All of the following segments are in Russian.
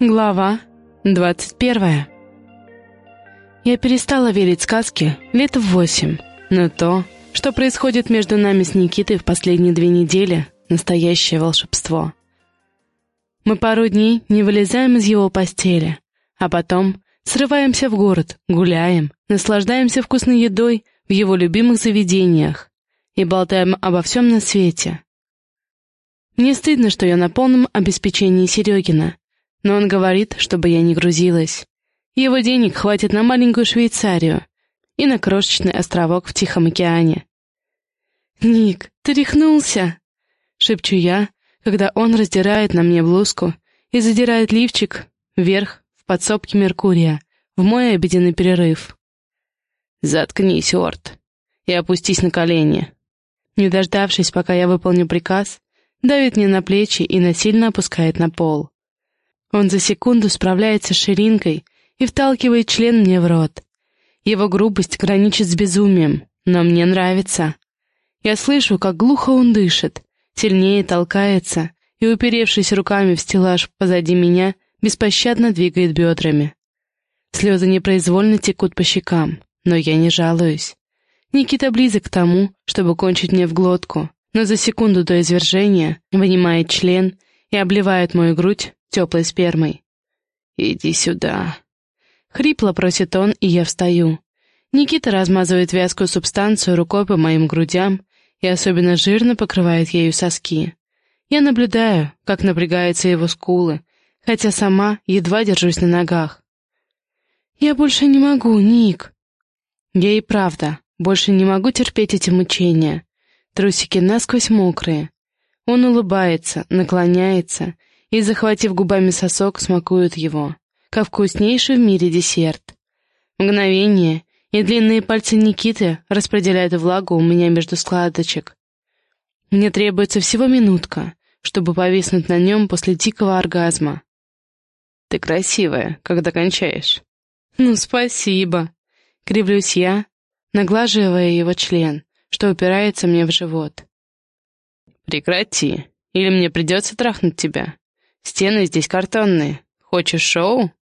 Глава 21 Я перестала верить сказке лет в восемь, но то, что происходит между нами с Никитой в последние две недели, настоящее волшебство. Мы пару дней не вылезаем из его постели, а потом срываемся в город, гуляем, наслаждаемся вкусной едой в его любимых заведениях и болтаем обо всем на свете. Мне стыдно, что я на полном обеспечении Серегина, но он говорит, чтобы я не грузилась. Его денег хватит на маленькую Швейцарию и на крошечный островок в Тихом океане. «Ник, ты рехнулся!» — шепчу я, когда он раздирает на мне блузку и задирает лифчик вверх в подсобке Меркурия в мой обеденный перерыв. «Заткнись, Орт, и опустись на колени». Не дождавшись, пока я выполню приказ, давит мне на плечи и насильно опускает на пол. Он за секунду справляется с ширинкой и вталкивает член мне в рот. Его грубость граничит с безумием, но мне нравится. Я слышу, как глухо он дышит, сильнее толкается и, уперевшись руками в стеллаж позади меня, беспощадно двигает бедрами. Слезы непроизвольно текут по щекам, но я не жалуюсь. Никита близок к тому, чтобы кончить мне в глотку, но за секунду до извержения вынимает член и обливает мою грудь теплой спермой. «Иди сюда». Хрипло просит он, и я встаю. Никита размазывает вязкую субстанцию рукой по моим грудям и особенно жирно покрывает ею соски. Я наблюдаю, как напрягаются его скулы, хотя сама едва держусь на ногах. «Я больше не могу, Ник». Я и правда больше не могу терпеть эти мучения. Трусики насквозь мокрые. Он улыбается, наклоняется и, захватив губами сосок, смакуют его, как вкуснейший в мире десерт. Мгновение, и длинные пальцы Никиты распределяют влагу у меня между складочек. Мне требуется всего минутка, чтобы повиснуть на нем после дикого оргазма. «Ты красивая, когда кончаешь». «Ну, спасибо», — кривлюсь я, наглаживая его член, что упирается мне в живот. «Прекрати, или мне придется трахнуть тебя. Стены здесь картонные. Хочешь шоу?»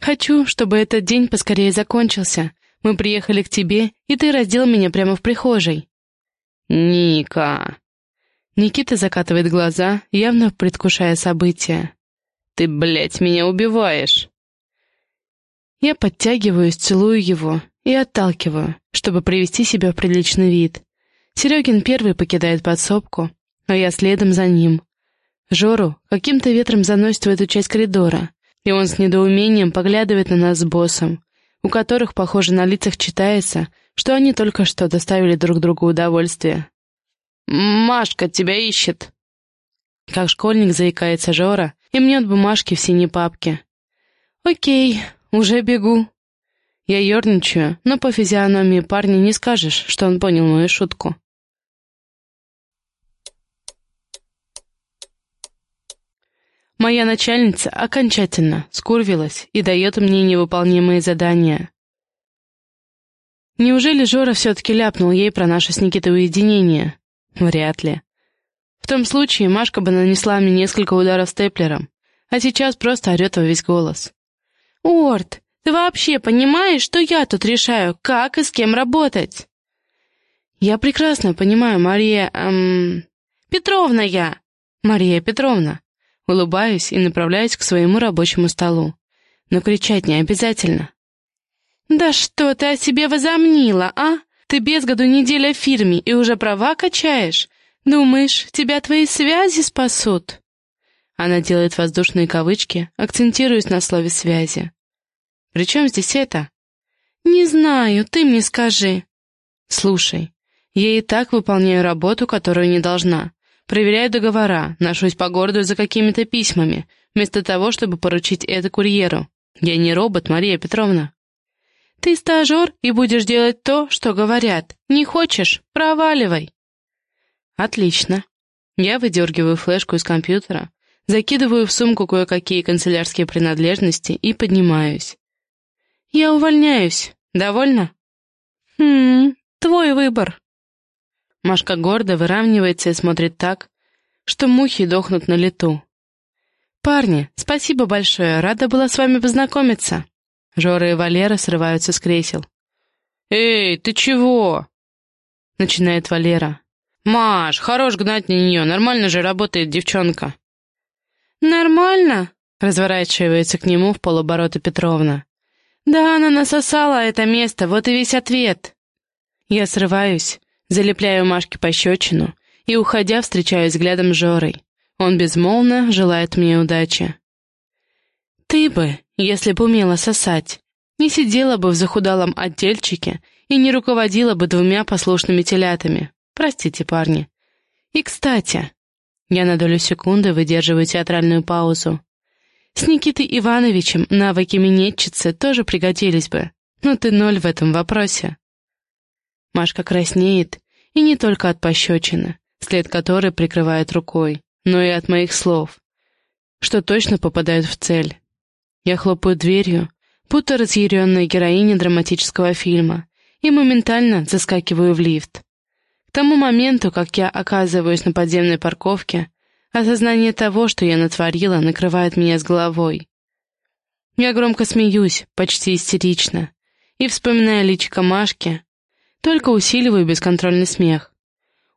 «Хочу, чтобы этот день поскорее закончился. Мы приехали к тебе, и ты раздел меня прямо в прихожей». «Ника!» Никита закатывает глаза, явно предвкушая события. «Ты, блядь, меня убиваешь!» Я подтягиваюсь, целую его и отталкиваю, чтобы привести себя в приличный вид. Серегин первый покидает подсобку, а я следом за ним. Жору каким-то ветром заносит в эту часть коридора, и он с недоумением поглядывает на нас с боссом, у которых, похоже, на лицах читается, что они только что доставили друг другу удовольствие. «Машка тебя ищет!» Как школьник заикается Жора и мнет бумажки в синей папке. «Окей, уже бегу». Я ерничаю, но по физиономии парня не скажешь, что он понял мою шутку. Моя начальница окончательно скурвилась и дает мне невыполнимые задания. Неужели Жора все-таки ляпнул ей про наше с Никитой уединение? Вряд ли. В том случае Машка бы нанесла мне несколько ударов степлером, а сейчас просто орет во весь голос. «Орт, ты вообще понимаешь, что я тут решаю, как и с кем работать?» «Я прекрасно понимаю, Мария... Эм... Петровна я!» «Мария Петровна, Улыбаюсь и направляюсь к своему рабочему столу. Но кричать не обязательно. «Да что ты о себе возомнила, а? Ты без году неделя в фирме и уже права качаешь? Думаешь, тебя твои связи спасут?» Она делает воздушные кавычки, акцентируясь на слове «связи». «При чем здесь это?» «Не знаю, ты мне скажи». «Слушай, я и так выполняю работу, которую не должна. Проверяю договора, ношусь по городу за какими-то письмами, вместо того, чтобы поручить это курьеру. Я не робот, Мария Петровна. Ты стажер и будешь делать то, что говорят. Не хочешь — проваливай. Отлично. Я выдергиваю флешку из компьютера, закидываю в сумку кое-какие канцелярские принадлежности и поднимаюсь. Я увольняюсь. Довольно? Хм, твой выбор. Машка гордо выравнивается и смотрит так, что мухи дохнут на лету. «Парни, спасибо большое, рада была с вами познакомиться». Жора и Валера срываются с кресел. «Эй, ты чего?» Начинает Валера. «Маш, хорош гнать на нее, нормально же работает девчонка». «Нормально?» — разворачивается к нему в полоборота Петровна. «Да она насосала это место, вот и весь ответ». Я срываюсь, залепляю Машке пощечину и, уходя, встречаюсь взглядом с Жорой. Он безмолвно желает мне удачи. «Ты бы, если бы умела сосать, не сидела бы в захудалом отдельчике и не руководила бы двумя послушными телятами. Простите, парни. И, кстати, я на долю секунды выдерживаю театральную паузу. С Никитой Ивановичем навыки минетчицы тоже пригодились бы, но ты ноль в этом вопросе. Машка краснеет, и не только от пощечины, след которой прикрывает рукой, но и от моих слов, что точно попадают в цель. Я хлопаю дверью, будто разъяренная героиня драматического фильма, и моментально заскакиваю в лифт. К тому моменту, как я оказываюсь на подземной парковке, осознание того, что я натворила, накрывает меня с головой. Я громко смеюсь, почти истерично, и, вспоминая личико Машки, только усиливаю бесконтрольный смех.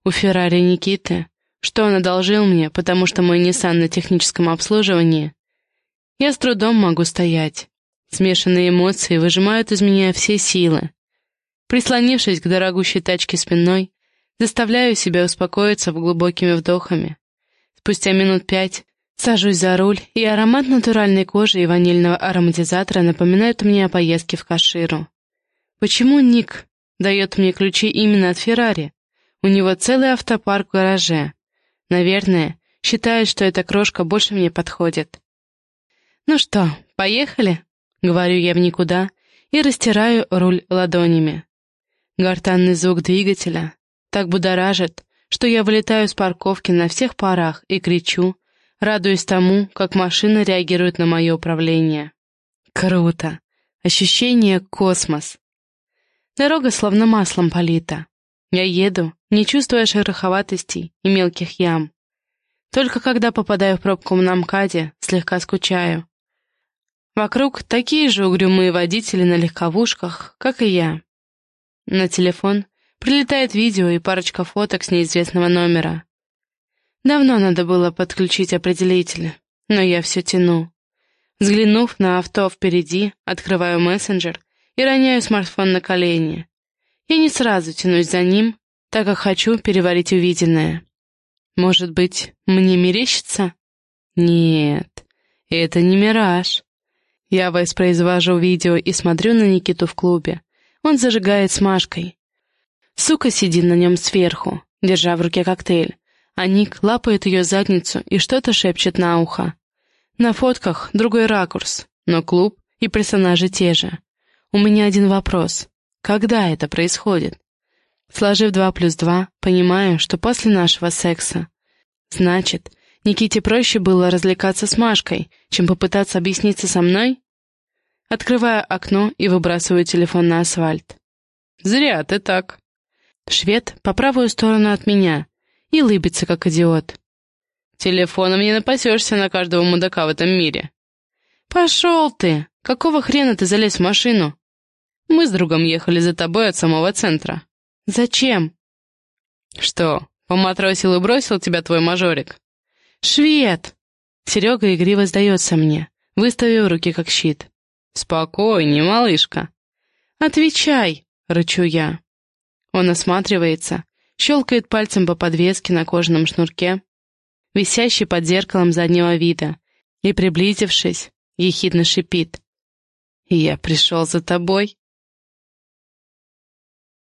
У Феррари Никиты, что он одолжил мне, потому что мой Nissan на техническом обслуживании, я с трудом могу стоять. Смешанные эмоции выжимают из меня все силы. Прислонившись к дорогущей тачке спиной, заставляю себя успокоиться глубокими вдохами. Спустя минут пять сажусь за руль, и аромат натуральной кожи и ванильного ароматизатора напоминают мне о поездке в Каширу. Почему Ник дает мне ключи именно от Феррари? У него целый автопарк в гараже. Наверное, считает, что эта крошка больше мне подходит. «Ну что, поехали?» — говорю я в никуда и растираю руль ладонями. Гортанный звук двигателя так будоражит, что я вылетаю с парковки на всех парах и кричу, радуясь тому, как машина реагирует на мое управление. Круто! Ощущение космос. Дорога словно маслом полита. Я еду, не чувствуя шероховатостей и мелких ям. Только когда попадаю в пробку на МКАДе, слегка скучаю. Вокруг такие же угрюмые водители на легковушках, как и я. На телефон прилетает видео и парочка фоток с неизвестного номера. Давно надо было подключить определитель, но я все тяну. Взглянув на авто впереди, открываю мессенджер и роняю смартфон на колени. Я не сразу тянусь за ним, так как хочу переварить увиденное. Может быть, мне мерещится? Нет, это не мираж. Я воспроизвожу видео и смотрю на Никиту в клубе. Он зажигает с Машкой. Сука сидит на нем сверху, держа в руке коктейль, а Ник лапает ее задницу и что-то шепчет на ухо. На фотках другой ракурс, но клуб и персонажи те же. У меня один вопрос. Когда это происходит? Сложив два плюс два, понимаю, что после нашего секса. Значит, Никите проще было развлекаться с Машкой, чем попытаться объясниться со мной? Открываю окно и выбрасываю телефон на асфальт. «Зря ты так». Швед по правую сторону от меня и лыбится, как идиот. «Телефоном не напасешься на каждого мудака в этом мире». «Пошел ты! Какого хрена ты залез в машину?» «Мы с другом ехали за тобой от самого центра». «Зачем?» «Что, поматросил и бросил тебя твой мажорик?» «Швед!» Серега игриво сдается мне, выставив руки как щит. «Спокойнее, малышка». «Отвечай!» — рычу я. Он осматривается, щелкает пальцем по подвеске на кожаном шнурке, висящей под зеркалом заднего вида, и, приблизившись, ехидно шипит. «Я пришел за тобой».